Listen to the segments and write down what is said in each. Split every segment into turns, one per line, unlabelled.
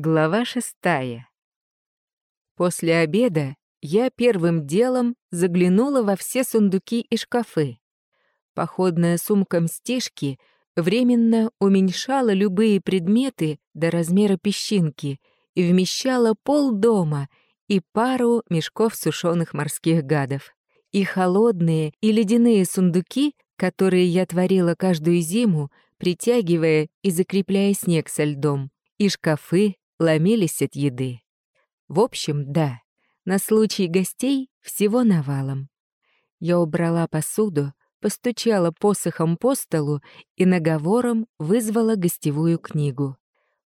Глава шестая. После обеда я первым делом заглянула во все сундуки и шкафы. Походная сумка мстишки временно уменьшала любые предметы до размера песчинки и вмещала пол дома и пару мешков сушеных морских гадов. И холодные, и ледяные сундуки, которые я творила каждую зиму, притягивая и закрепляя снег со льдом, и шкафы ломились от еды. В общем, да, на случай гостей всего навалом. Я убрала посуду, постучала посохом по столу и наговором вызвала гостевую книгу.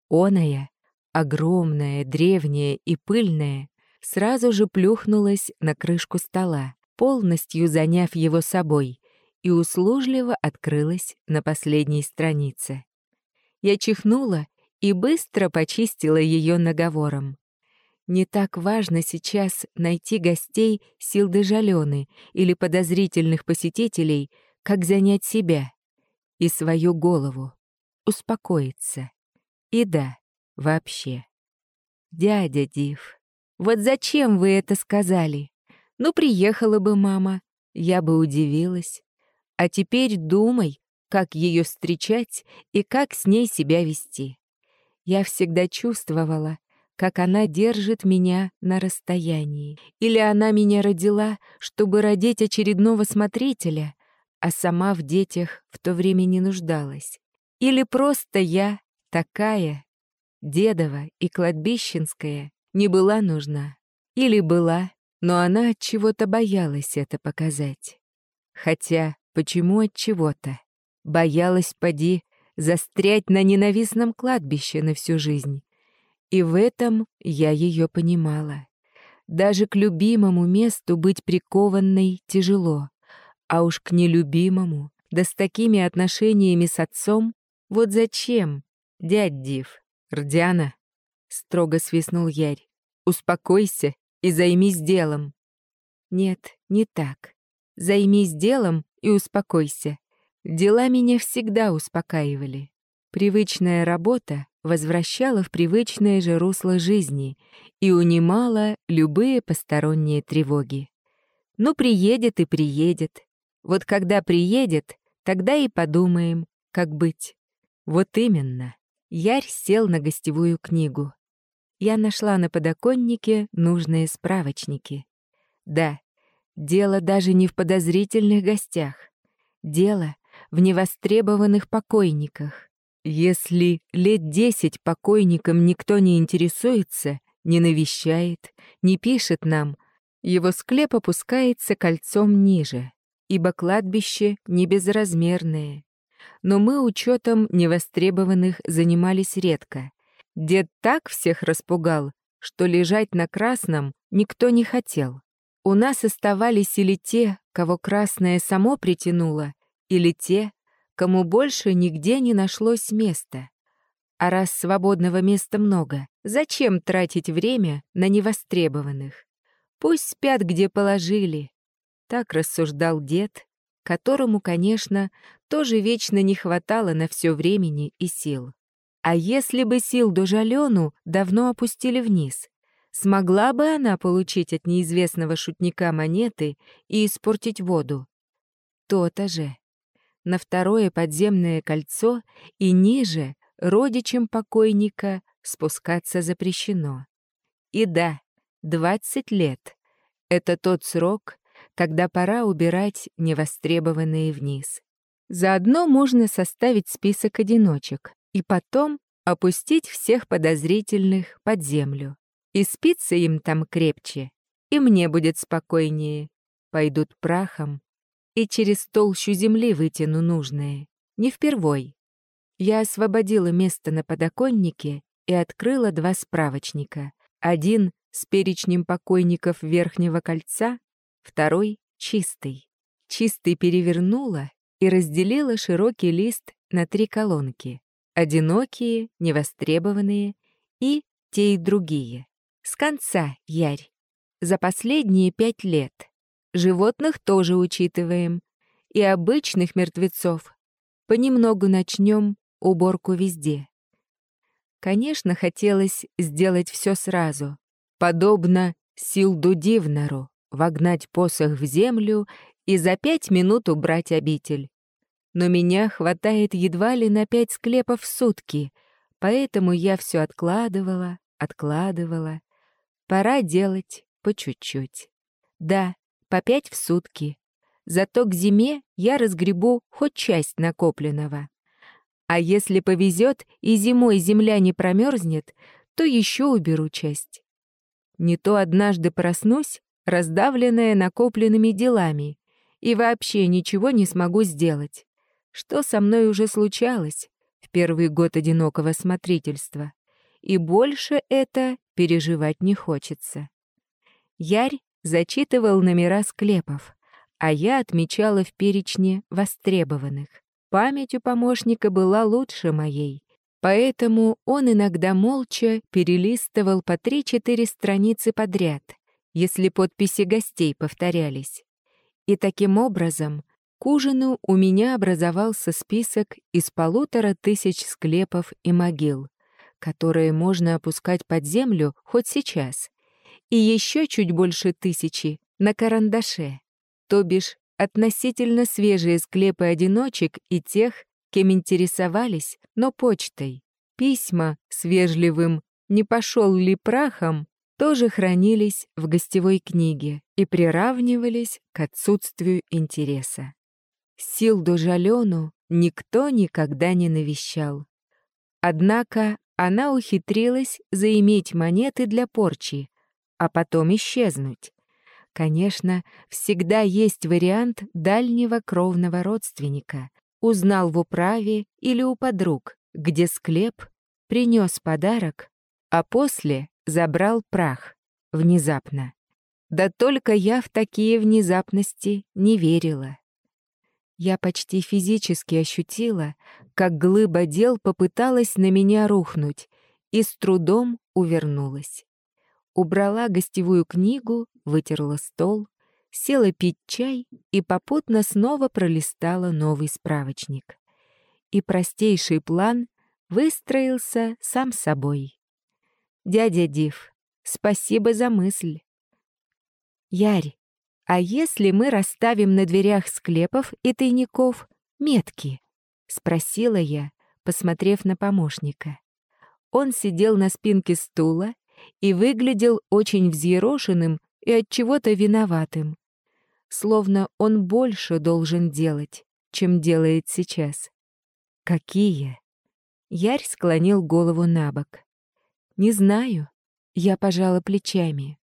Оная, огромная, древняя и пыльная, сразу же плюхнулась на крышку стола, полностью заняв его собой, и услужливо открылась на последней странице. Я чихнула и быстро почистила ее наговором. Не так важно сейчас найти гостей Силды Жалены или подозрительных посетителей, как занять себя и свою голову, успокоиться. И да, вообще. Дядя Див, вот зачем вы это сказали? Ну, приехала бы мама, я бы удивилась. А теперь думай, как ее встречать и как с ней себя вести. Я всегда чувствовала, как она держит меня на расстоянии. Или она меня родила, чтобы родить очередного смотрителя, а сама в детях в то время не нуждалась. Или просто я, такая, дедова и кладбищенская, не была нужна. Или была, но она от чего-то боялась это показать. Хотя, почему от чего-то? Боялась, поди, застрять на ненавистном кладбище на всю жизнь и в этом я ее понимала. Даже к любимому месту быть прикованной тяжело, а уж к нелюбимому, да с такими отношениями с отцом, вот зачем, дядь Див, Рдяна, строго свистнул Ярь, успокойся и займись делом. Нет, не так. Займись делом и успокойся. Дела меня всегда успокаивали. Привычная работа возвращала в привычное же русло жизни и унимала любые посторонние тревоги. Ну, приедет и приедет. Вот когда приедет, тогда и подумаем, как быть. Вот именно. Ярь сел на гостевую книгу. Я нашла на подоконнике нужные справочники. Да, дело даже не в подозрительных гостях. Дело в невостребованных покойниках. Если лет десять покойникам никто не интересуется, не навещает, не пишет нам, его склеп опускается кольцом ниже, ибо кладбище не безразмерное. Но мы учетом невостребованных занимались редко. Дед так всех распугал, что лежать на красном никто не хотел. У нас оставались или те, кого красное само притянуло, или те, кому больше нигде не нашлось места. А раз свободного места много, зачем тратить время на невостребованных? Пусть спят, где положили. Так рассуждал дед, которому, конечно, тоже вечно не хватало на все времени и сил. А если бы сил до Жалену давно опустили вниз, смогла бы она получить от неизвестного шутника монеты и испортить воду? То-то же на второе подземное кольцо и ниже родичам покойника спускаться запрещено. И да, 20 лет — это тот срок, когда пора убирать невостребованные вниз. Заодно можно составить список одиночек и потом опустить всех подозрительных под землю. И спится им там крепче, и мне будет спокойнее. Пойдут прахом, и через толщу земли вытяну нужное. Не впервой. Я освободила место на подоконнике и открыла два справочника. Один с перечнем покойников Верхнего кольца, второй — чистый. Чистый перевернула и разделила широкий лист на три колонки. Одинокие, невостребованные и те и другие. С конца, Ярь. За последние пять лет. Животных тоже учитываем. И обычных мертвецов. Понемногу начнем уборку везде. Конечно, хотелось сделать все сразу, подобно Силду Дивнару, вогнать посох в землю и за пять минут убрать обитель. Но меня хватает едва ли на пять склепов в сутки, поэтому я все откладывала, откладывала. Пора делать по чуть-чуть. Да, по пять в сутки. Зато к зиме я разгребу хоть часть накопленного. А если повезет и зимой земля не промерзнет, то еще уберу часть. Не то однажды проснусь, раздавленная накопленными делами, и вообще ничего не смогу сделать. Что со мной уже случалось в первый год одинокого смотрительства. И больше это переживать не хочется. Ярь зачитывал номера склепов, а я отмечала в перечне востребованных. Память у помощника была лучше моей, поэтому он иногда молча перелистывал по три-четыре страницы подряд, если подписи гостей повторялись. И таким образом к ужину у меня образовался список из полутора тысяч склепов и могил, которые можно опускать под землю хоть сейчас, и еще чуть больше тысячи на карандаше, то бишь относительно свежие склепы одиночек и тех, кем интересовались, но почтой. Письма с вежливым «не пошел ли прахом» тоже хранились в гостевой книге и приравнивались к отсутствию интереса. Силду Жалену никто никогда не навещал. Однако она ухитрилась заиметь монеты для порчи, а потом исчезнуть. Конечно, всегда есть вариант дальнего кровного родственника. Узнал в управе или у подруг, где склеп, принес подарок, а после забрал прах. Внезапно. Да только я в такие внезапности не верила. Я почти физически ощутила, как глыба дел попыталась на меня рухнуть и с трудом увернулась убрала гостевую книгу, вытерла стол, села пить чай и попутно снова пролистала новый справочник. И простейший план выстроился сам собой. «Дядя Див, спасибо за мысль». «Ярь, а если мы расставим на дверях склепов и тайников метки?» — спросила я, посмотрев на помощника. Он сидел на спинке стула и выглядел очень взъерошенным и от чего-то виноватым. Словно он больше должен делать, чем делает сейчас. Какие? Ярь склонил голову на бок. Не знаю. Я пожала плечами.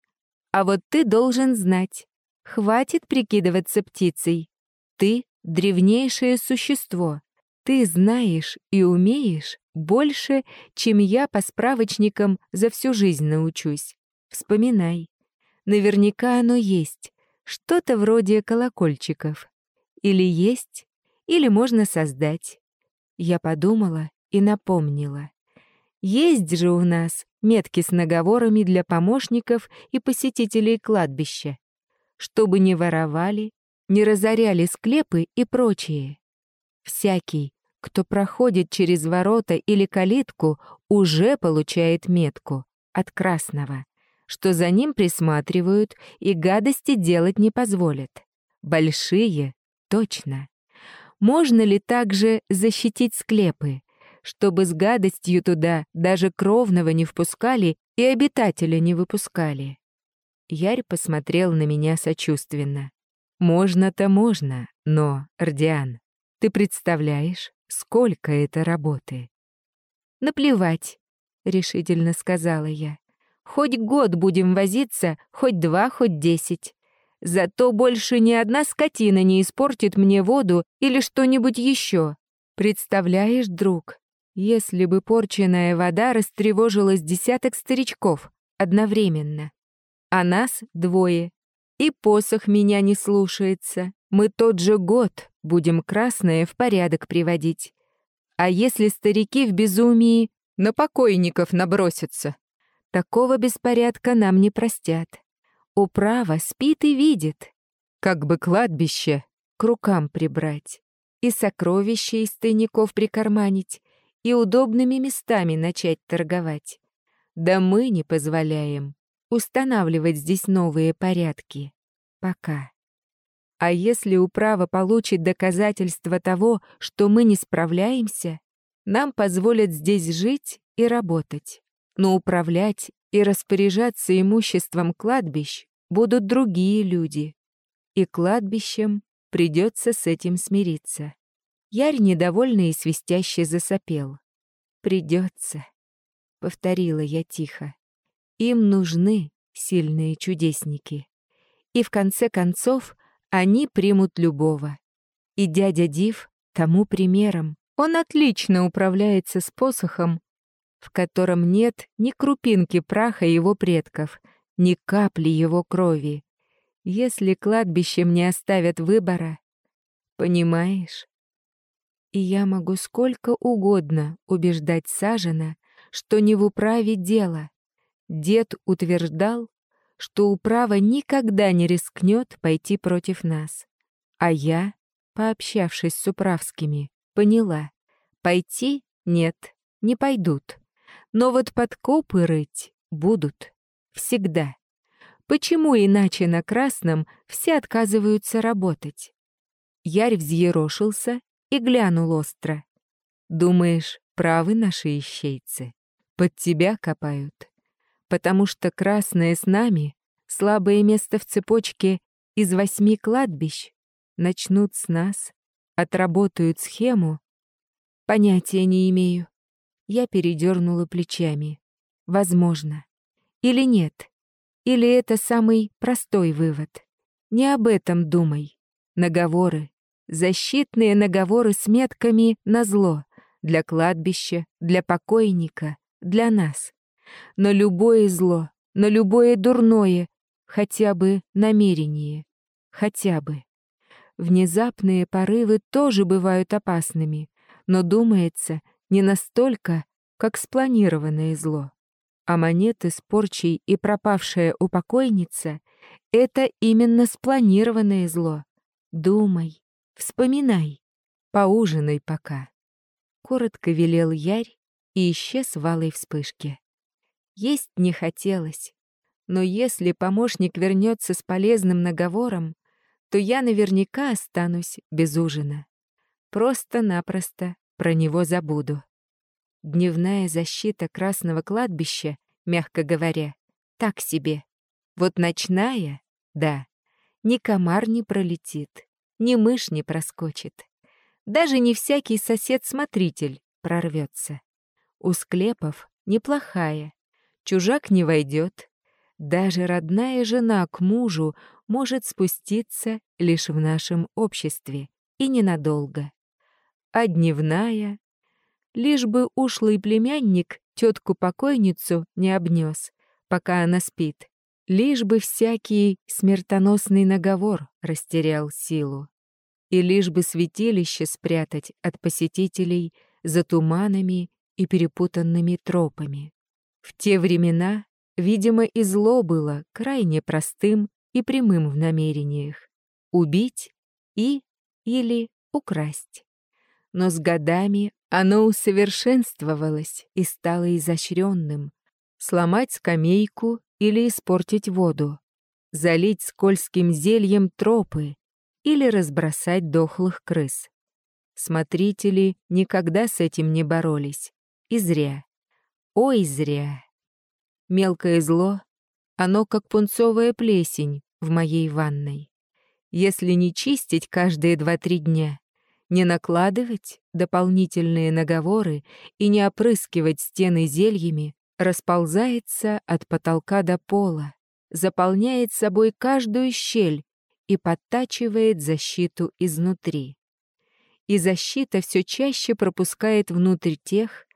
А вот ты должен знать. Хватит прикидываться птицей. Ты — древнейшее существо. Ты знаешь и умеешь больше, чем я по справочникам за всю жизнь научусь. Вспоминай. Наверняка оно есть. Что-то вроде колокольчиков. Или есть, или можно создать. Я подумала и напомнила. Есть же у нас метки с наговорами для помощников и посетителей кладбища, чтобы не воровали, не разоряли склепы и прочее. Всякий, кто проходит через ворота или калитку, уже получает метку от красного, что за ним присматривают и гадости делать не позволят. Большие — точно. Можно ли также защитить склепы, чтобы с гадостью туда даже кровного не впускали и обитателя не выпускали? Ярь посмотрел на меня сочувственно. «Можно-то можно, но, Родиан, ты представляешь, сколько это работы. «Наплевать», — решительно сказала я. «Хоть год будем возиться, хоть два, хоть десять. Зато больше ни одна скотина не испортит мне воду или что-нибудь еще. Представляешь, друг, если бы порченная вода растревожила десяток старичков одновременно, а нас двое, и посох меня не слушается, мы тот же год будем красное в порядок приводить. А если старики в безумии на покойников набросятся? Такого беспорядка нам не простят. Управа спит и видит. Как бы кладбище к рукам прибрать. И сокровища из тайников прикарманить, и удобными местами начать торговать. Да мы не позволяем устанавливать здесь новые порядки. Пока. А если управа получит доказательства того, что мы не справляемся, нам позволят здесь жить и работать. Но управлять и распоряжаться имуществом кладбищ будут другие люди. И кладбищем придется с этим смириться. Ярь недовольно и свистяще засопел. «Придется», — повторила я тихо. «Им нужны сильные чудесники. И в конце концов они примут любого. И дядя Див тому примером. Он отлично управляется с посохом, в котором нет ни крупинки праха его предков, ни капли его крови. Если кладбищем не оставят выбора, понимаешь? И я могу сколько угодно убеждать Сажена, что не в управе дело. Дед утверждал, что управа никогда не рискнет пойти против нас. А я, пообщавшись с управскими, поняла, пойти нет, не пойдут. Но вот подкопы рыть будут. Всегда. Почему иначе на красном все отказываются работать? Ярь взъерошился и глянул остро. «Думаешь, правы наши ищейцы? Под тебя копают. Потому что красное с нами, слабое место в цепочке из восьми кладбищ, начнут с нас, отработают схему. Понятия не имею. Я передернула плечами. Возможно. Или нет. Или это самый простой вывод. Не об этом думай. Наговоры, защитные наговоры с метками на зло для кладбища, для покойника, для нас. Но любое зло, но любое дурное, хотя бы намерение, хотя бы. Внезапные порывы тоже бывают опасными, но, думается, не настолько, как спланированное зло. А монеты с порчей и пропавшая упокойница — это именно спланированное зло. Думай, Вспоминай, поужинай пока. Коротко велел Ярь и исчез в алой вспышке. Есть не хотелось, но если помощник вернется с полезным наговором, то я наверняка останусь без ужина. Просто-напросто про него забуду. Дневная защита Красного кладбища, мягко говоря, так себе. Вот ночная — да, ни комар не пролетит ни мышь не проскочит. Даже не всякий сосед-смотритель прорвется. У склепов неплохая, чужак не войдет. Даже родная жена к мужу может спуститься лишь в нашем обществе и ненадолго. А дневная... Лишь бы ушлый племянник тетку-покойницу не обнес, пока она спит. Лишь бы всякий смертоносный наговор растерял силу. И лишь бы святилище спрятать от посетителей за туманами и перепутанными тропами. В те времена, видимо, и зло было крайне простым и прямым в намерениях — убить и или украсть. Но с годами оно усовершенствовалось и стало изощренным. Сломать скамейку или испортить воду, залить скользким зельем тропы или разбросать дохлых крыс. Смотрители никогда с этим не боролись. И зря. Ой, зря. Мелкое зло, оно как пунцовая плесень в моей ванной. Если не чистить каждые два-три дня, не накладывать дополнительные наговоры и не опрыскивать стены зельями, расползается от потолка до пола, заполняет собой каждую щель и подтачивает защиту изнутри. И защита все чаще пропускает внутрь тех,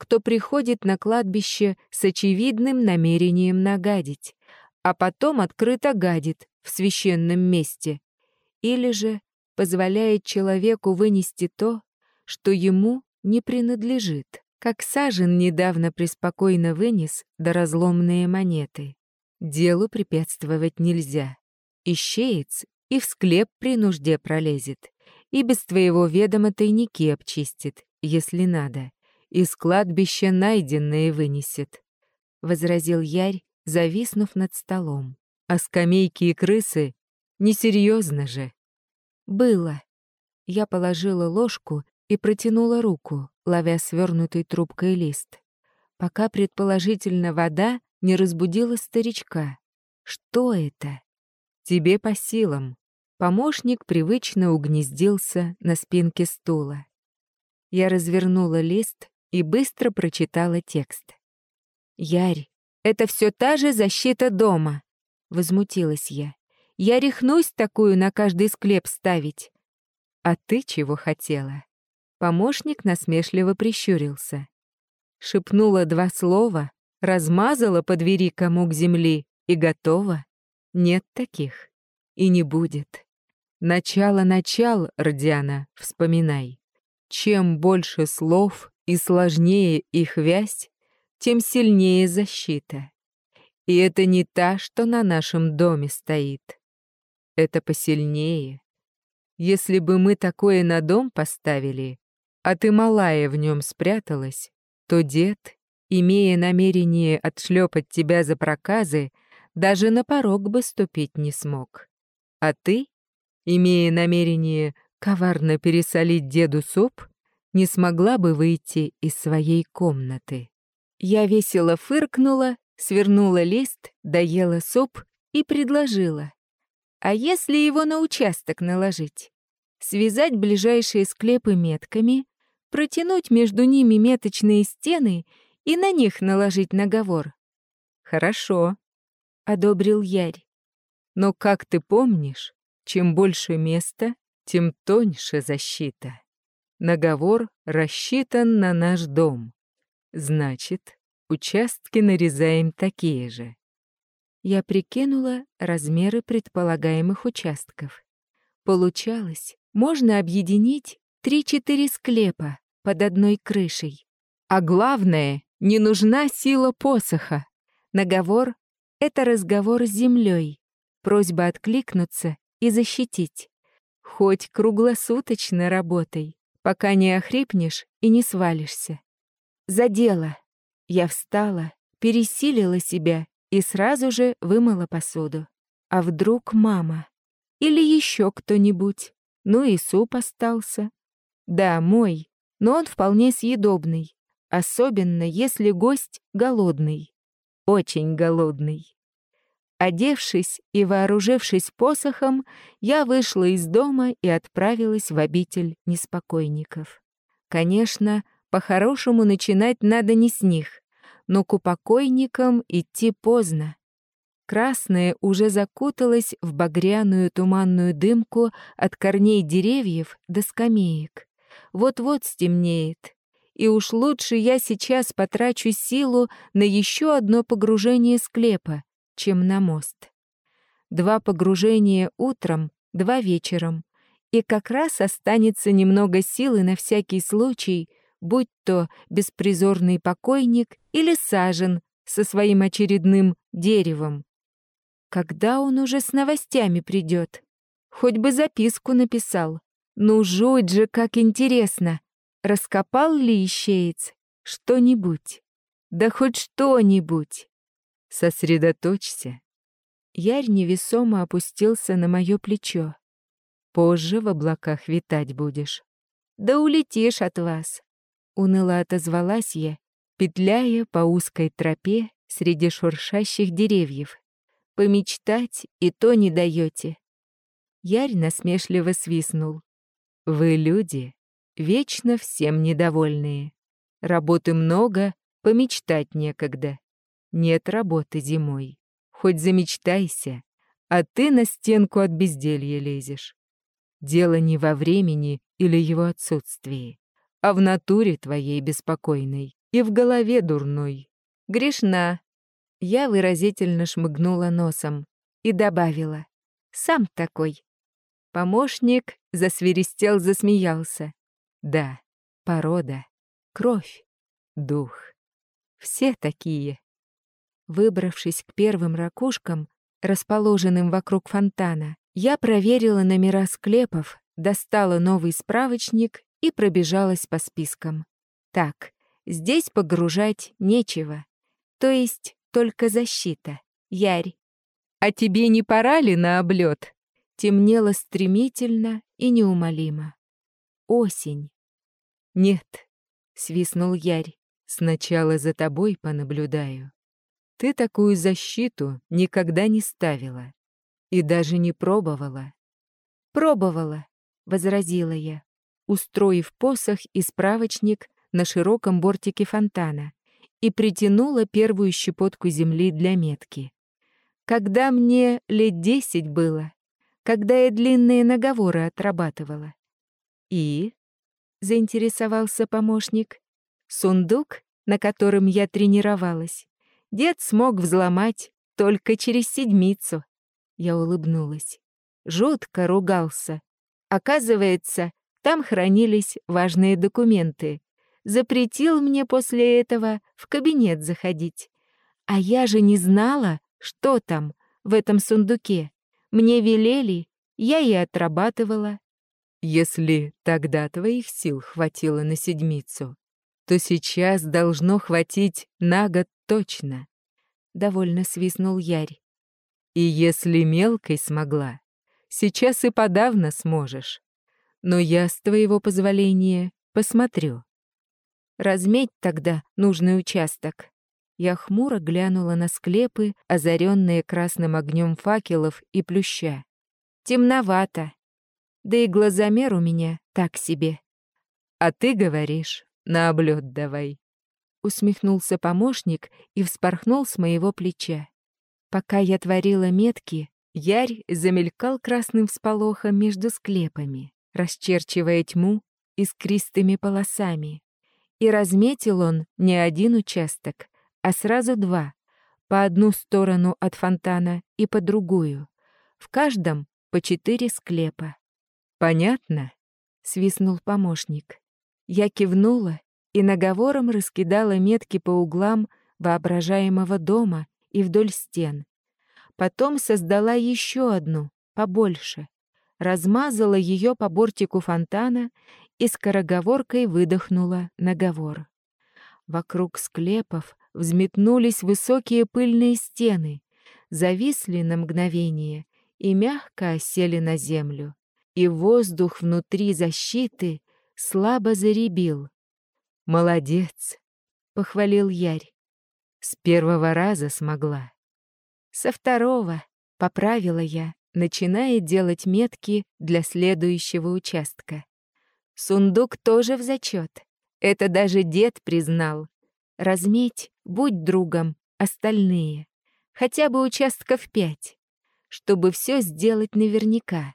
кто приходит на кладбище с очевидным намерением нагадить, а потом открыто гадит в священном месте, или же позволяет человеку вынести то, что ему не принадлежит как Сажен недавно преспокойно вынес до разломные монеты. Делу препятствовать нельзя. Ищеец и в склеп при нужде пролезет, и без твоего ведома тайники обчистит, если надо, из кладбища найденное вынесет», — возразил Ярь, зависнув над столом. «А скамейки и крысы несерьезно же». «Было». Я положила ложку и протянула руку, ловя свернутый трубкой лист. Пока, предположительно, вода не разбудила старичка. Что это? Тебе по силам. Помощник привычно угнездился на спинке стула. Я развернула лист и быстро прочитала текст. «Ярь, это все та же защита дома!» — возмутилась я. «Я рехнусь такую на каждый склеп ставить!» «А ты чего хотела?» Помощник насмешливо прищурился. Шепнула два слова, размазала по двери комок земли и готова. Нет таких. И не будет. Начало-начал, Родиана, вспоминай. Чем больше слов и сложнее их вязь, тем сильнее защита. И это не та, что на нашем доме стоит. Это посильнее. Если бы мы такое на дом поставили, а ты малая в нем спряталась, то дед, имея намерение отшлепать тебя за проказы, даже на порог бы ступить не смог. А ты, имея намерение коварно пересолить деду суп, не смогла бы выйти из своей комнаты. Я весело фыркнула, свернула лист, доела суп и предложила. А если его на участок наложить? Связать ближайшие склепы метками, протянуть между ними меточные стены и на них наложить наговор. «Хорошо», — одобрил Ярь. «Но, как ты помнишь, чем больше места, тем тоньше защита. Наговор рассчитан на наш дом. Значит, участки нарезаем такие же. Я прикинула размеры предполагаемых участков. Получалось, можно объединить три-четыре склепа под одной крышей. А главное, не нужна сила посоха. Наговор — это разговор с землей, просьба откликнуться и защитить. Хоть круглосуточно работай, пока не охрипнешь и не свалишься. За дело. Я встала, пересилила себя и сразу же вымыла посуду. А вдруг мама? Или еще кто-нибудь? Ну и суп остался. Да, мой, но он вполне съедобный, особенно если гость голодный. Очень голодный. Одевшись и вооружившись посохом, я вышла из дома и отправилась в обитель неспокойников. Конечно, по-хорошему начинать надо не с них, но к упокойникам идти поздно. Красное уже закуталось в багряную туманную дымку от корней деревьев до скамеек. Вот-вот стемнеет. И уж лучше я сейчас потрачу силу на еще одно погружение склепа, чем на мост. Два погружения утром, два вечером. И как раз останется немного силы на всякий случай, будь то беспризорный покойник или сажен со своим очередным деревом. Когда он уже с новостями придет? Хоть бы записку написал. Ну, жуть же, как интересно. Раскопал ли ищеец что-нибудь? Да хоть что-нибудь. Сосредоточься. Ярь невесомо опустился на мое плечо. Позже в облаках витать будешь. Да улетишь от вас. Уныло отозвалась я, петляя по узкой тропе среди шуршащих деревьев. Помечтать и то не даете. Ярь насмешливо свистнул. Вы люди, вечно всем недовольные. Работы много, помечтать некогда. Нет работы зимой. Хоть замечтайся, а ты на стенку от безделья лезешь. Дело не во времени или его отсутствии, а в натуре твоей беспокойной и в голове дурной. Грешна. Я выразительно шмыгнула носом и добавила. Сам такой. Помощник засвиристел, засмеялся. Да, порода, кровь, дух. Все такие. Выбравшись к первым ракушкам, расположенным вокруг фонтана, я проверила номера склепов, достала новый справочник и пробежалась по спискам. Так, Здесь погружать нечего. То есть только защита. Ярь. А тебе не пора ли на облет? Темнело стремительно и неумолимо. Осень. Нет, свистнул Ярь. Сначала за тобой понаблюдаю. Ты такую защиту никогда не ставила и даже не пробовала. Пробовала, возразила я, устроив посох и справочник на широком бортике фонтана и притянула первую щепотку земли для метки. Когда мне лет десять было, когда я длинные наговоры отрабатывала. И, заинтересовался помощник, сундук, на котором я тренировалась, дед смог взломать только через седмицу. Я улыбнулась. Жутко ругался. Оказывается, там хранились важные документы, запретил мне после этого в кабинет заходить. А я же не знала, что там, в этом сундуке. Мне велели, я и отрабатывала. Если тогда твоих сил хватило на седмицу, то сейчас должно хватить на год точно. Довольно свистнул Ярь. И если мелкой смогла, сейчас и подавно сможешь. Но я, с твоего позволения, посмотрю. Разметь тогда нужный участок. Я хмуро глянула на склепы, озаренные красным огнем факелов и плюща. Темновато. Да и глазомер у меня так себе. А ты говоришь, на облет давай. Усмехнулся помощник и вспорхнул с моего плеча. Пока я творила метки, Ярь замелькал красным всполохом между склепами, расчерчивая тьму искристыми полосами. И разметил он не один участок, а сразу два, по одну сторону от фонтана и по другую. В каждом по четыре склепа. «Понятно?» — свистнул помощник. Я кивнула и наговором раскидала метки по углам воображаемого дома и вдоль стен. Потом создала еще одну, побольше, размазала ее по бортику фонтана и скороговоркой выдохнула наговор. Вокруг склепов взметнулись высокие пыльные стены, зависли на мгновение и мягко осели на землю. И воздух внутри защиты слабо заребил. «Молодец!» — похвалил Ярь. «С первого раза смогла». «Со второго», — поправила я, начиная делать метки для следующего участка. Сундук тоже в зачет. Это даже дед признал. Разметь, будь другом, остальные. Хотя бы участков пять. Чтобы все сделать наверняка.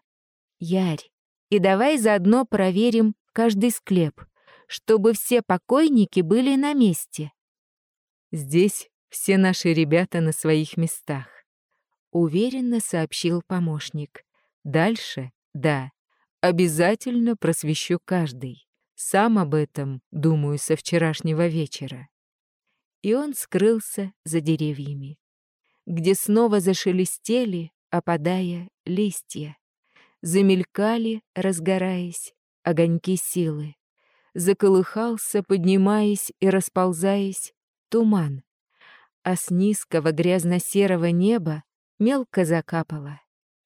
Ярь, и давай заодно проверим каждый склеп, чтобы все покойники были на месте. Здесь все наши ребята на своих местах. Уверенно сообщил помощник. Дальше, да, Обязательно просвещу каждый. Сам об этом думаю со вчерашнего вечера. И он скрылся за деревьями, где снова зашелестели, опадая листья. Замелькали, разгораясь, огоньки силы. Заколыхался, поднимаясь и расползаясь, туман. А с низкого грязно-серого неба мелко закапало,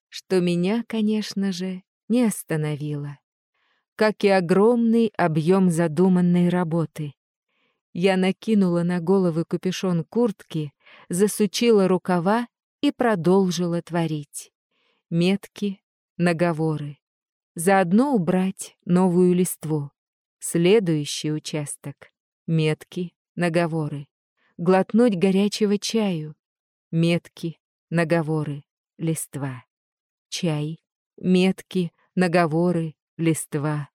что меня, конечно же, не остановила. Как и огромный объем задуманной работы. Я накинула на головы капюшон куртки, засучила рукава и продолжила творить. Метки, наговоры. Заодно убрать новую листву. Следующий участок. Метки, наговоры. Глотнуть горячего чаю. Метки, наговоры, листва. Чай, метки, наговоры, листва,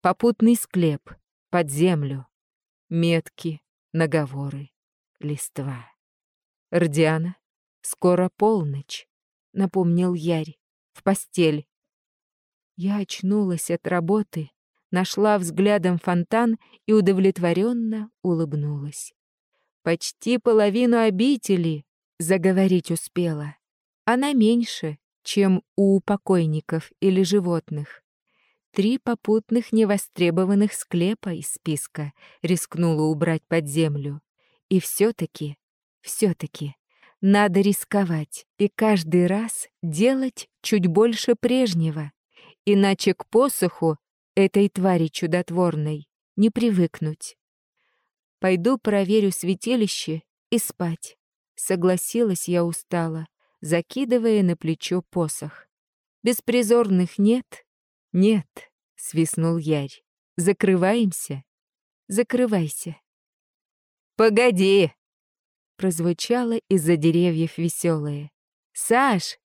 попутный склеп, под землю, метки, наговоры, листва. Рдиана, скоро полночь, напомнил Ярь, в постель. Я очнулась от работы, нашла взглядом фонтан и удовлетворенно улыбнулась. Почти половину обители заговорить успела. Она меньше, чем у покойников или животных. три попутных невостребованных склепа из списка рискнула убрать под землю. И все-таки, все-таки, надо рисковать и каждый раз делать чуть больше прежнего, иначе к посоху этой твари чудотворной не привыкнуть. Пойду проверю святилище и спать. Согласилась я устала, закидывая на плечо посох. Беспризорных нет? Нет, свистнул Ярь. Закрываемся? Закрывайся. Погоди! Прозвучало из-за деревьев веселое. Саш!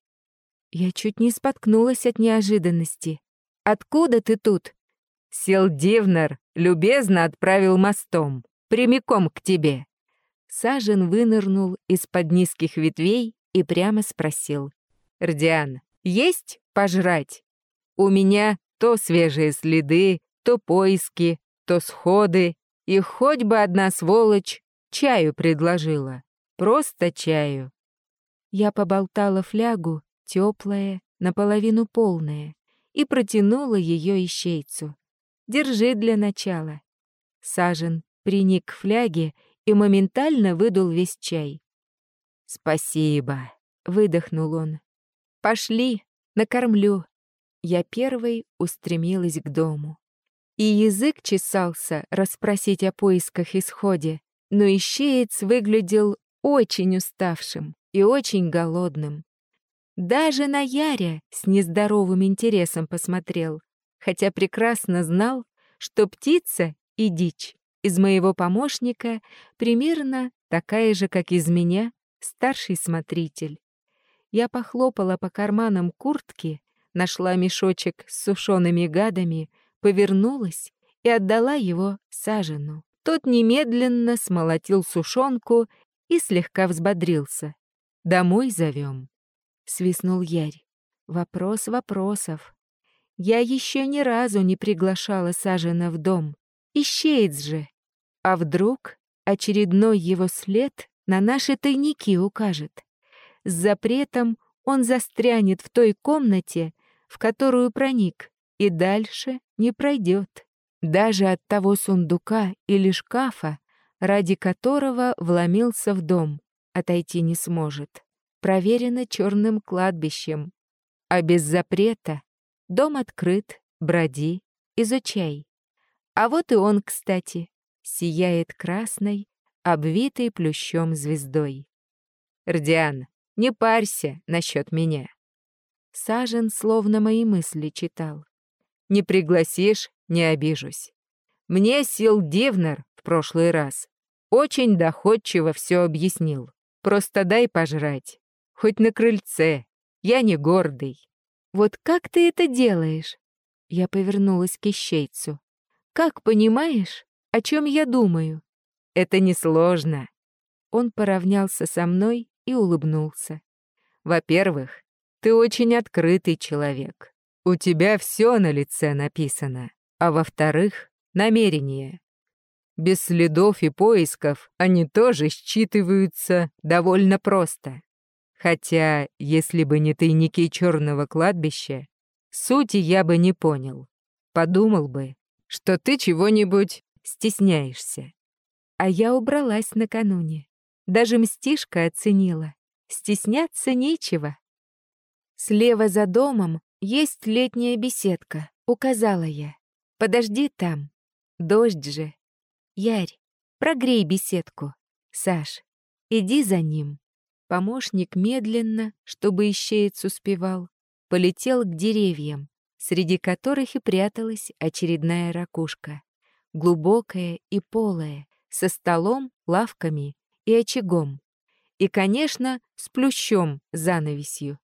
Я чуть не споткнулась от неожиданности. Откуда ты тут? Сел Дивнер, любезно отправил мостом прямиком к тебе». Сажен вынырнул из-под низких ветвей и прямо спросил. «Рдиан, есть пожрать? У меня то свежие следы, то поиски, то сходы, и хоть бы одна сволочь чаю предложила. Просто чаю». Я поболтала флягу, теплая, наполовину полная, и протянула ее ищейцу. «Держи для начала». Сажен приник к фляге и моментально выдул весь чай. «Спасибо», — выдохнул он. «Пошли, накормлю». Я первой устремилась к дому. И язык чесался расспросить о поисках исходе, но ищеец выглядел очень уставшим и очень голодным. Даже на Яря с нездоровым интересом посмотрел, хотя прекрасно знал, что птица и дичь из моего помощника примерно такая же, как из меня, старший смотритель. Я похлопала по карманам куртки, нашла мешочек с сушеными гадами, повернулась и отдала его сажену. Тот немедленно смолотил сушонку и слегка взбодрился. «Домой зовем», — свистнул Ярь. «Вопрос вопросов. Я еще ни разу не приглашала Сажена в дом. Ищеец же, а вдруг очередной его след на наши тайники укажет? С запретом он застрянет в той комнате, в которую проник, и дальше не пройдет. Даже от того сундука или шкафа, ради которого вломился в дом, отойти не сможет. Проверено черным кладбищем. А без запрета дом открыт, броди, изучай. А вот и он, кстати, сияет красной, обвитой плющом звездой. «Рдиан, не парься насчет меня». Сажен словно мои мысли читал. «Не пригласишь — не обижусь. Мне сил Дивнер в прошлый раз очень доходчиво все объяснил. Просто дай пожрать. Хоть на крыльце. Я не гордый. Вот как ты это делаешь? Я повернулась к ищейцу. Как понимаешь? о чем я думаю. Это несложно. Он поравнялся со мной и улыбнулся. Во-первых, ты очень открытый человек. У тебя все на лице написано. А во-вторых, намерение. Без следов и поисков они тоже считываются довольно просто. Хотя, если бы не тайники черного кладбища, сути я бы не понял. Подумал бы, что ты чего-нибудь стесняешься. А я убралась накануне. Даже мстишка оценила. Стесняться нечего. Слева за домом есть летняя беседка, указала я. Подожди там. Дождь же. Ярь, прогрей беседку. Саш, иди за ним. Помощник медленно, чтобы ищеец успевал, полетел к деревьям, среди которых и пряталась очередная ракушка глубокое и полое, со столом, лавками и очагом. И, конечно, с плющом занавесью.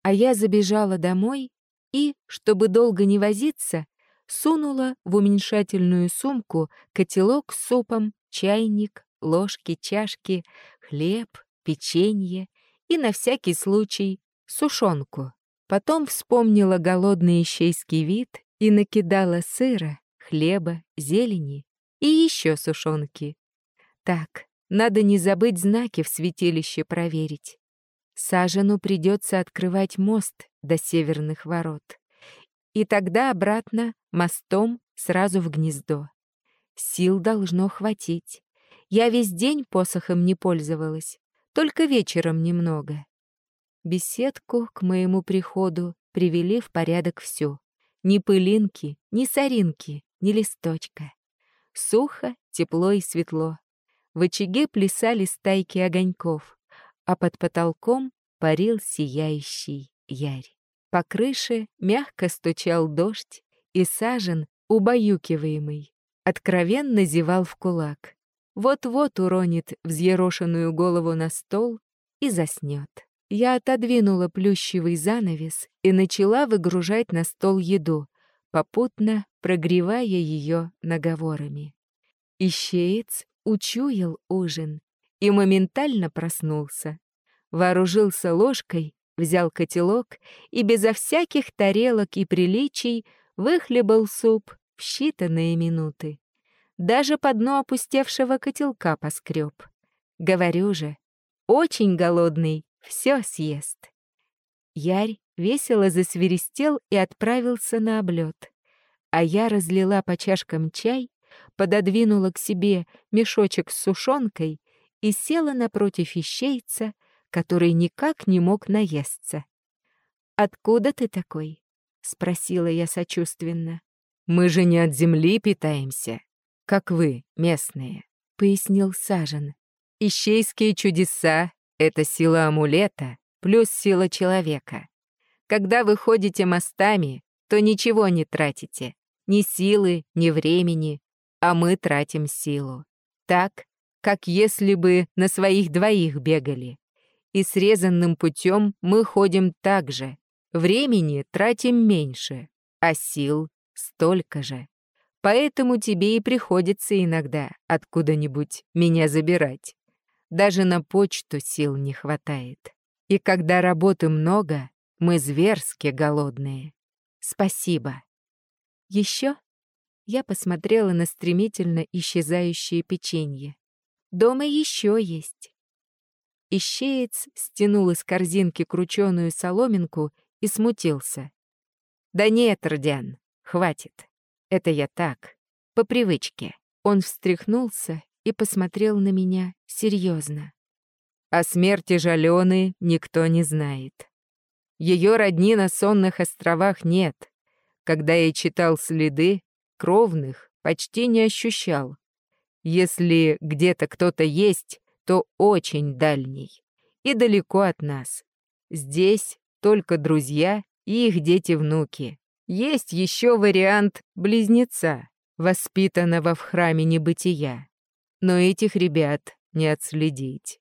А я забежала домой и, чтобы долго не возиться, сунула в уменьшательную сумку котелок с супом, чайник, ложки, чашки, хлеб, печенье и, на всякий случай, сушонку. Потом вспомнила голодный ищейский вид и накидала сыра, хлеба, зелени и еще сушонки. Так, надо не забыть знаки в святилище проверить. Сажену придется открывать мост до северных ворот. И тогда обратно, мостом, сразу в гнездо. Сил должно хватить. Я весь день посохом не пользовалась, только вечером немного. Беседку к моему приходу привели в порядок все. Ни пылинки, ни соринки, ни листочка. Сухо, тепло и светло. В очаге плясали стайки огоньков, а под потолком парил сияющий ярь. По крыше мягко стучал дождь, и сажен, убаюкиваемый, откровенно зевал в кулак. Вот-вот уронит взъерошенную голову на стол и заснет. Я отодвинула плющевый занавес и начала выгружать на стол еду, попутно прогревая ее наговорами. Ищеец учуял ужин и моментально проснулся. Вооружился ложкой, взял котелок и безо всяких тарелок и приличий выхлебал суп в считанные минуты. Даже по дну опустевшего котелка поскреб. Говорю же, очень голодный, все съест. Ярь весело засверистел и отправился на облет. А я разлила по чашкам чай, пододвинула к себе мешочек с сушонкой и села напротив ищейца, который никак не мог наесться. «Откуда ты такой?» — спросила я сочувственно.
«Мы же не от земли питаемся, как вы, местные», — пояснил Сажен. «Ищейские чудеса — это сила амулета плюс сила человека. Когда вы ходите мостами, то ничего не тратите. Ни силы, ни времени, а мы тратим силу. Так, как если бы на своих двоих бегали. И срезанным путем мы ходим так же. Времени тратим меньше, а сил столько же. Поэтому тебе и приходится иногда откуда-нибудь меня забирать. Даже на почту сил не хватает. И когда работы много, мы зверски голодные. Спасибо.
Еще я посмотрела на стремительно исчезающее печенье. Дома еще есть. Ищеец стянул из корзинки крученую соломинку и смутился. «Да нет, Родиан, хватит. Это я так, по привычке». Он встряхнулся и посмотрел на меня серьезно.
О смерти Жалены никто не знает. Ее родни на сонных островах нет. Когда я читал следы, кровных почти не ощущал. Если где-то кто-то есть, то очень дальний и далеко от нас. Здесь только друзья и их дети-внуки. Есть еще вариант близнеца, воспитанного в храме небытия. Но этих ребят не отследить.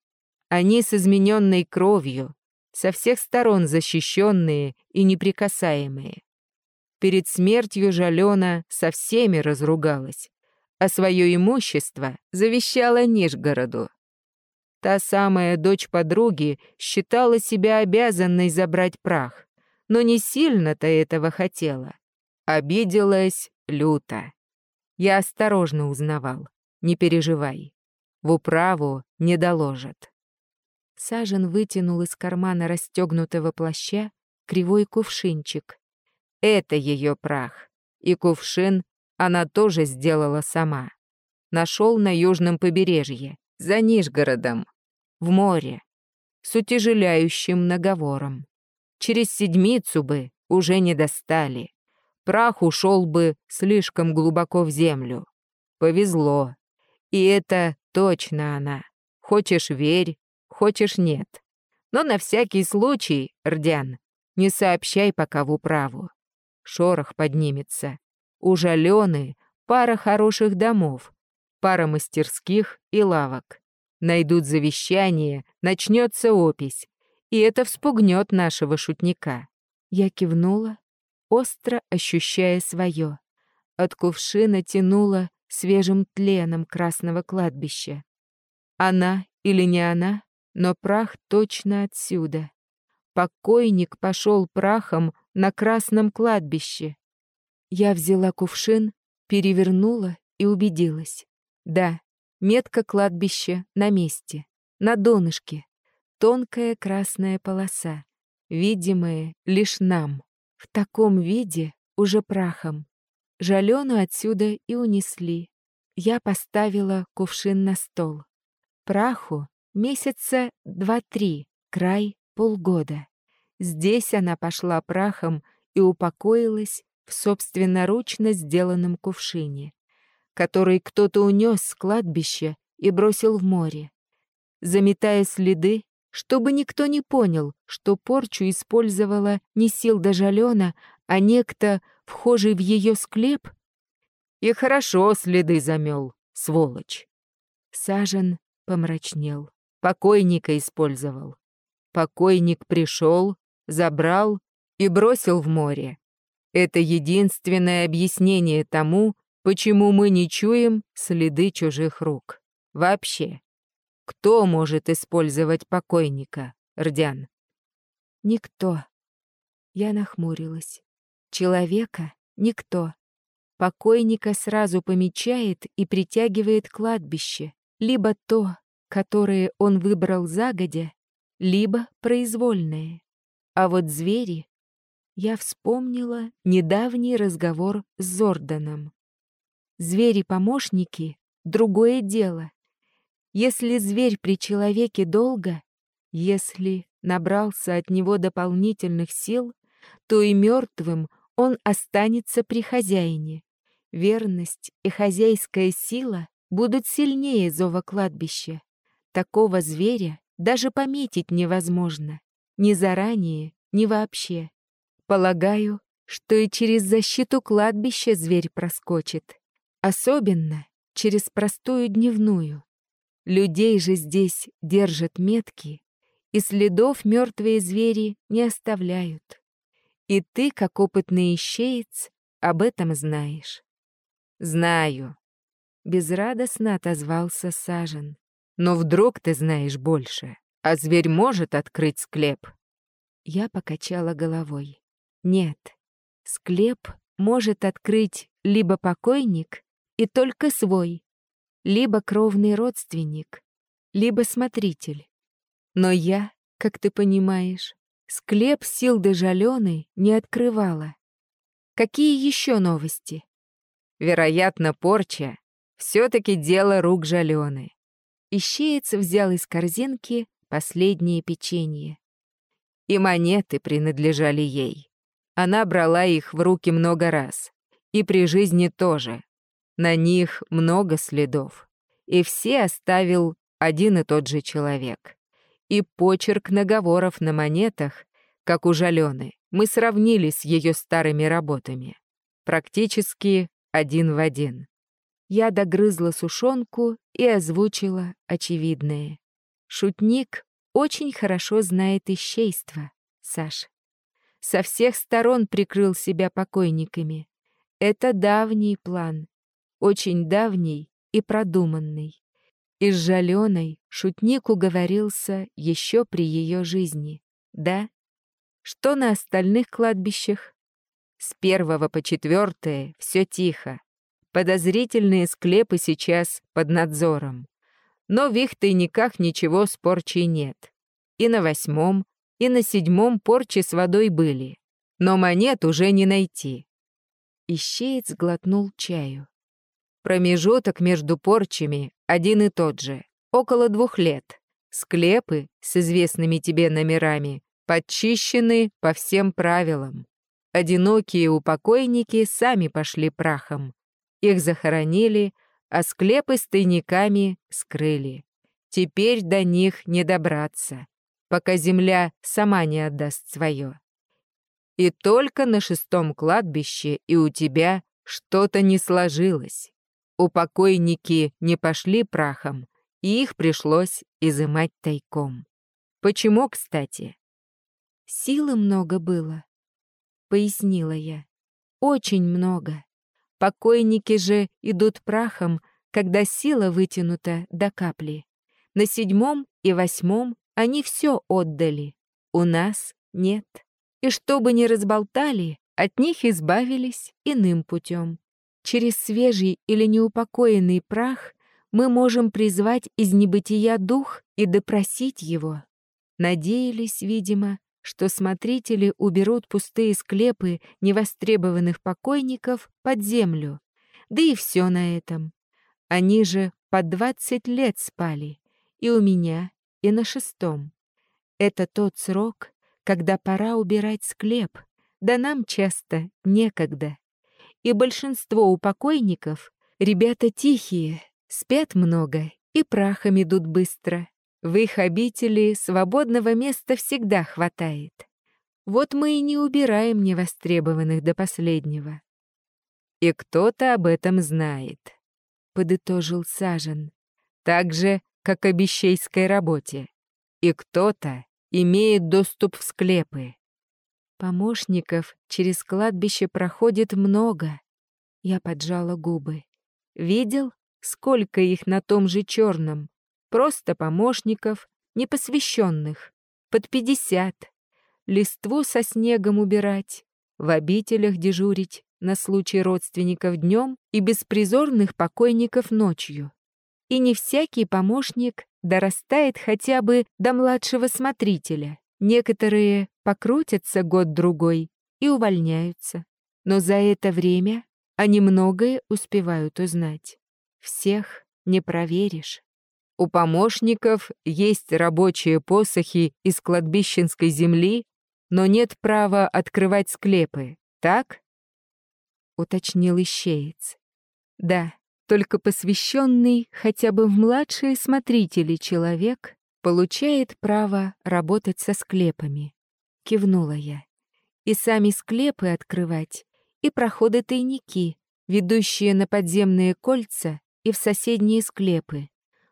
Они с измененной кровью, со всех сторон защищенные и неприкасаемые. Перед смертью Жалена со всеми разругалась, а свое имущество завещала Нижгороду. Та самая дочь подруги считала себя обязанной забрать прах, но не сильно-то этого хотела. Обиделась люто. Я осторожно узнавал. Не переживай. В управу не доложат.
Сажен вытянул из кармана расстегнутого плаща кривой кувшинчик.
Это ее прах. И кувшин она тоже сделала сама. Нашел на южном побережье, за Нижгородом, в море, с утяжеляющим наговором. Через седмицу бы уже не достали. Прах ушел бы слишком глубоко в землю. Повезло. И это точно она. Хочешь — верь, хочешь — нет. Но на всякий случай, Рдян, не сообщай пока в управу. Шорох поднимется. У Жалены пара хороших домов, пара мастерских и лавок. Найдут завещание, начнется опись, и это вспугнет нашего шутника.
Я кивнула, остро ощущая свое. От кувшина тянуло свежим тленом красного кладбища. Она или не она, но прах точно отсюда. Покойник пошел прахом на красном кладбище. Я взяла кувшин, перевернула и убедилась. Да, метка кладбища на месте, на донышке. Тонкая красная полоса, видимая лишь нам. В таком виде уже прахом. Жалену отсюда и унесли. Я поставила кувшин на стол. Праху месяца два-три, край полгода. Здесь она пошла прахом и упокоилась в собственноручно сделанном кувшине, который кто-то унес с кладбища и бросил в море. Заметая следы, чтобы никто не понял, что порчу использовала не Силда Жалена, а некто, вхожий в ее склеп? И хорошо следы замел, сволочь. Сажен помрачнел. Покойника использовал. Покойник пришел, забрал и бросил в море. Это единственное объяснение тому, почему мы не чуем следы чужих рук. Вообще. Кто может использовать покойника, Рдян? Никто. Я нахмурилась. Человека никто. Покойника сразу помечает и притягивает кладбище, либо то, которое он выбрал загодя, либо произвольное. А вот звери... Я вспомнила недавний разговор с Зорданом. Звери-помощники — другое дело. Если зверь при человеке долго, если набрался от него дополнительных сил, то и мертвым он останется при хозяине. Верность и хозяйская сила будут сильнее зова кладбища. Такого зверя даже пометить невозможно. Ни заранее, ни вообще. Полагаю, что и через защиту кладбища зверь проскочит. Особенно через простую дневную. Людей же здесь держат метки, и следов мертвые звери не оставляют. И ты, как опытный ищеец, об этом знаешь. Знаю. Безрадостно отозвался Сажен. Но вдруг ты знаешь больше, а зверь может открыть склеп? Я покачала головой. Нет, склеп может открыть либо покойник, и только свой, либо кровный родственник, либо смотритель. Но я, как ты понимаешь, склеп Силды Жалены не открывала. Какие еще новости? Вероятно, порча — все-таки дело рук Жалены. Ищеец взял из корзинки последнее печенье. И монеты принадлежали ей. Она брала их в руки много раз. И при жизни тоже. На них много следов. И все оставил один и тот же человек. И почерк наговоров на монетах, как у Жалены, мы сравнили с ее старыми работами. Практически один в один. Я догрызла сушонку и озвучила очевидное. Шутник очень хорошо знает ищейство, Саш. Со всех сторон прикрыл себя покойниками. Это давний план, очень давний и продуманный. И с Жаленой шутник уговорился еще при ее жизни, да? Что на остальных кладбищах? С первого по четвертое все тихо. Подозрительные склепы сейчас под надзором. Но в их тайниках ничего с порчей нет. И на восьмом, и на седьмом порчи с водой были. Но монет уже не найти. Ищеец глотнул чаю. Промежуток между порчами один и тот же, около двух лет. Склепы с известными тебе номерами подчищены по всем правилам. Одинокие упокойники сами пошли прахом. Их захоронили, а склепы с тайниками скрыли. Теперь до них не добраться, пока земля сама не отдаст свое. И только на шестом кладбище и у тебя что-то не сложилось. Упокойники не пошли прахом, и их пришлось изымать тайком. Почему, кстати? Силы много было, пояснила я. Очень много. Покойники же идут прахом, когда сила вытянута до капли. На седьмом и восьмом они все отдали. У нас нет. И чтобы не разболтали, от них избавились иным путем. Через свежий или неупокоенный прах мы можем призвать из небытия дух и допросить его. Надеялись, видимо, что смотрители уберут пустые склепы невостребованных покойников под землю. Да и все на этом. Они же по двадцать лет спали. И у меня, и на шестом. Это тот срок, когда пора убирать склеп, да нам часто некогда. И большинство у ребята тихие, спят много и прахом идут быстро. В их обители свободного места всегда хватает. Вот мы и не убираем невостребованных до последнего.
И кто-то об этом знает, — подытожил Сажен. Так же, как о бещейской работе. И кто-то имеет доступ в склепы.
Помощников через кладбище проходит много. Я поджала губы. Видел, сколько их на том же черном? Просто помощников, непосвященных. Под пятьдесят. Листву со снегом убирать, в обителях дежурить на случай родственников днем и беспризорных покойников ночью. И не всякий помощник дорастает хотя бы до младшего смотрителя. Некоторые покрутятся год-другой и увольняются. Но за это время они многое успевают узнать. Всех не проверишь.
У помощников есть рабочие посохи из кладбищенской земли, но нет права открывать склепы, так?
Уточнил ищеец. Да, только посвященный хотя бы в младшие смотрители человек получает право работать со склепами. Кивнула я. И сами склепы открывать, и проходы-тайники, ведущие на подземные кольца и в соседние склепы.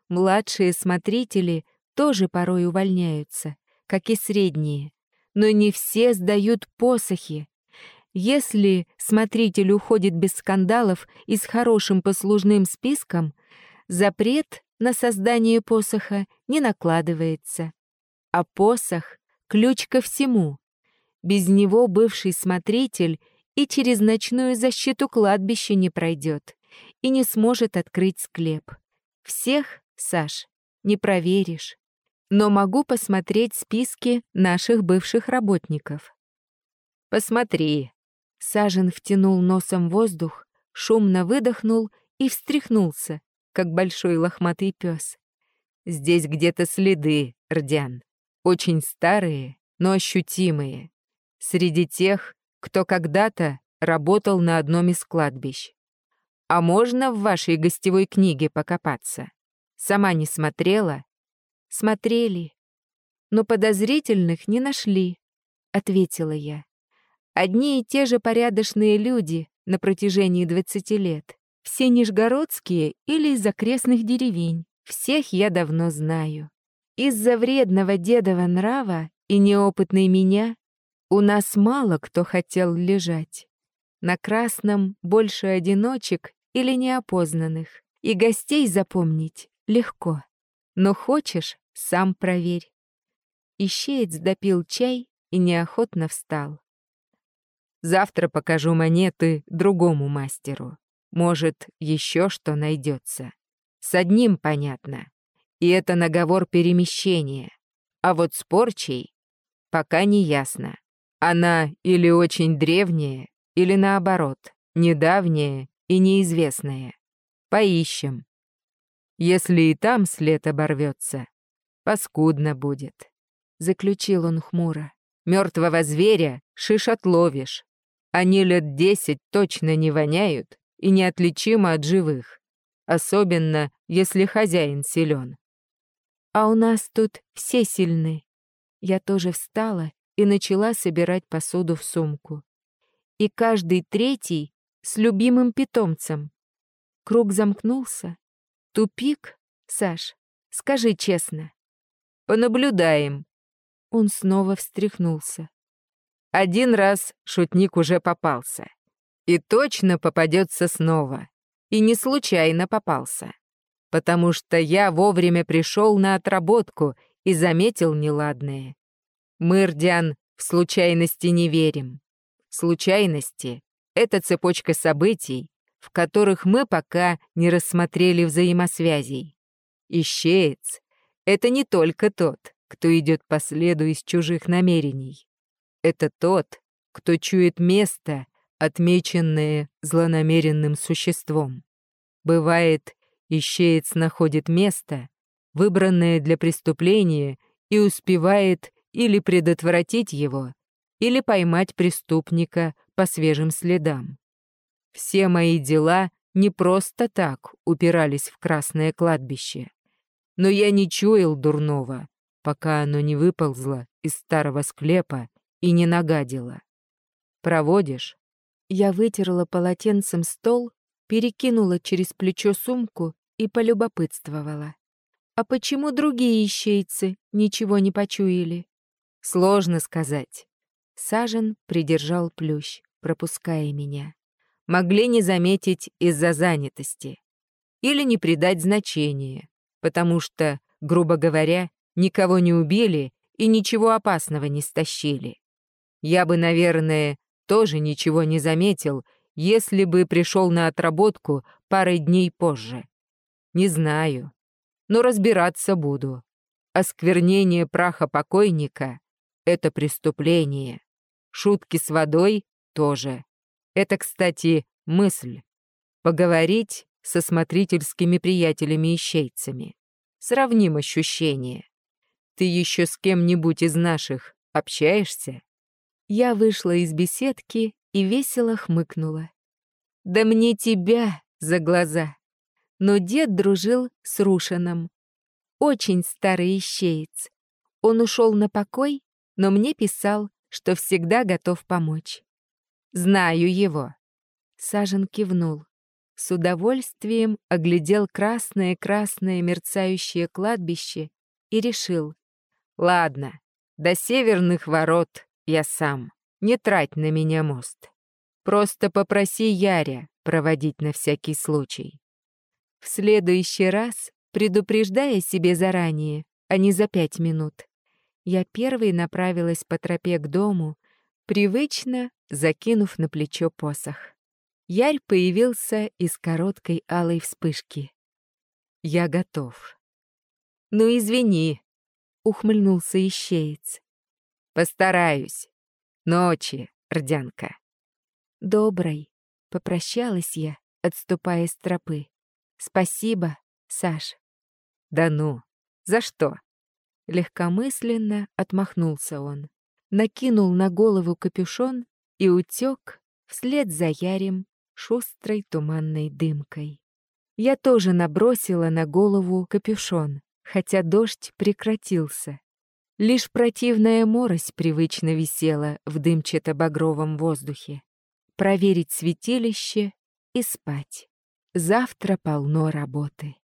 Младшие смотрители тоже порой увольняются, как и средние. Но не все сдают посохи. Если смотритель уходит без скандалов и с хорошим послужным списком, запрет на создание посоха не накладывается. А посох — ключ ко всему. Без него бывший смотритель и через ночную защиту кладбища не пройдет и не сможет открыть склеп. Всех Саш, не проверишь. Но могу посмотреть списки наших бывших работников.
Посмотри.
Сажен втянул носом воздух, шумно выдохнул и встряхнулся, как большой лохматый пес.
Здесь где-то следы, Рдян. Очень старые, но ощутимые. Среди тех, кто когда-то работал на одном из кладбищ. А можно в вашей гостевой книге покопаться? Сама не смотрела?
Смотрели. Но подозрительных не нашли, ответила я. Одни и те же порядочные люди на протяжении двадцати лет. Все нижегородские или из окрестных деревень. Всех я давно знаю. Из-за вредного дедова нрава и неопытной меня у нас мало кто хотел лежать. На красном больше одиночек или неопознанных. И гостей запомнить легко. Но хочешь, сам проверь. Ищеец допил чай и неохотно встал.
Завтра покажу монеты другому мастеру. Может, еще что найдется. С одним понятно. И это наговор перемещения. А вот с порчей пока не ясно. Она или очень древняя, или наоборот, недавняя и неизвестная. Поищем. Если и там след оборвется, паскудно будет. Заключил он хмуро. Мертвого зверя шиш отловишь. Они лет десять точно не воняют и неотличимы от живых. Особенно, если хозяин силен.
А у нас тут все сильны. Я тоже встала и начала собирать посуду в сумку. И каждый третий с любимым питомцем. Круг замкнулся, Тупик, Саш, скажи честно.
Понаблюдаем.
Он снова встряхнулся.
Один раз шутник уже попался. И точно попадется снова. И не случайно попался. Потому что я вовремя пришел на отработку и заметил неладное. Мы, Рдян, в случайности не верим. Случайности — это цепочка событий, в которых мы пока не рассмотрели взаимосвязей. Ищеец — это не только тот, кто идет по следу из чужих намерений. Это тот, кто чует место, отмеченное злонамеренным существом. Бывает, ищеец находит место, выбранное для преступления, и успевает или предотвратить его, или поймать преступника по свежим следам. Все мои дела не просто так упирались в красное кладбище. Но я не чуял дурного, пока оно не выползло из старого склепа и не нагадило. Проводишь?
Я вытерла полотенцем стол, перекинула через плечо сумку и полюбопытствовала. А почему другие ищейцы ничего не почуяли?
Сложно сказать.
Сажен придержал плющ, пропуская меня.
Могли не заметить из-за занятости. Или не придать значения, потому что, грубо говоря, никого не убили и ничего опасного не стащили. Я бы, наверное, тоже ничего не заметил, если бы пришел на отработку парой дней позже. Не знаю, но разбираться буду. Осквернение праха покойника — это преступление. Шутки с водой тоже. Это, кстати, мысль. Поговорить со смотрительскими приятелями-ищейцами. Сравним ощущения. Ты еще с кем-нибудь из наших общаешься?
Я вышла из беседки и весело хмыкнула. Да мне тебя за глаза. Но дед дружил с Рушином. Очень старый ищеец. Он ушел на покой, но мне писал, что всегда готов помочь. Знаю его. Сажен кивнул. С удовольствием оглядел красное-красное мерцающее кладбище и решил.
Ладно, до северных ворот я сам. Не трать на меня мост. Просто попроси Яря проводить на всякий случай.
В следующий раз, предупреждая себе заранее, а не за пять минут, я первой направилась по тропе к дому, привычно закинув на плечо посох. Ярь появился из короткой алой вспышки. «Я готов».
«Ну, извини», — ухмыльнулся ищеец. «Постараюсь. Ночи, Рдянка».
«Доброй», — попрощалась я, отступая с тропы. «Спасибо, Саш».
«Да ну, за что?»
Легкомысленно отмахнулся он, накинул на голову капюшон и утек вслед за Ярем шустрой туманной дымкой. Я тоже набросила на голову капюшон, хотя дождь прекратился. Лишь противная морось привычно висела в дымчато-багровом воздухе. Проверить святилище и спать. Завтра полно работы.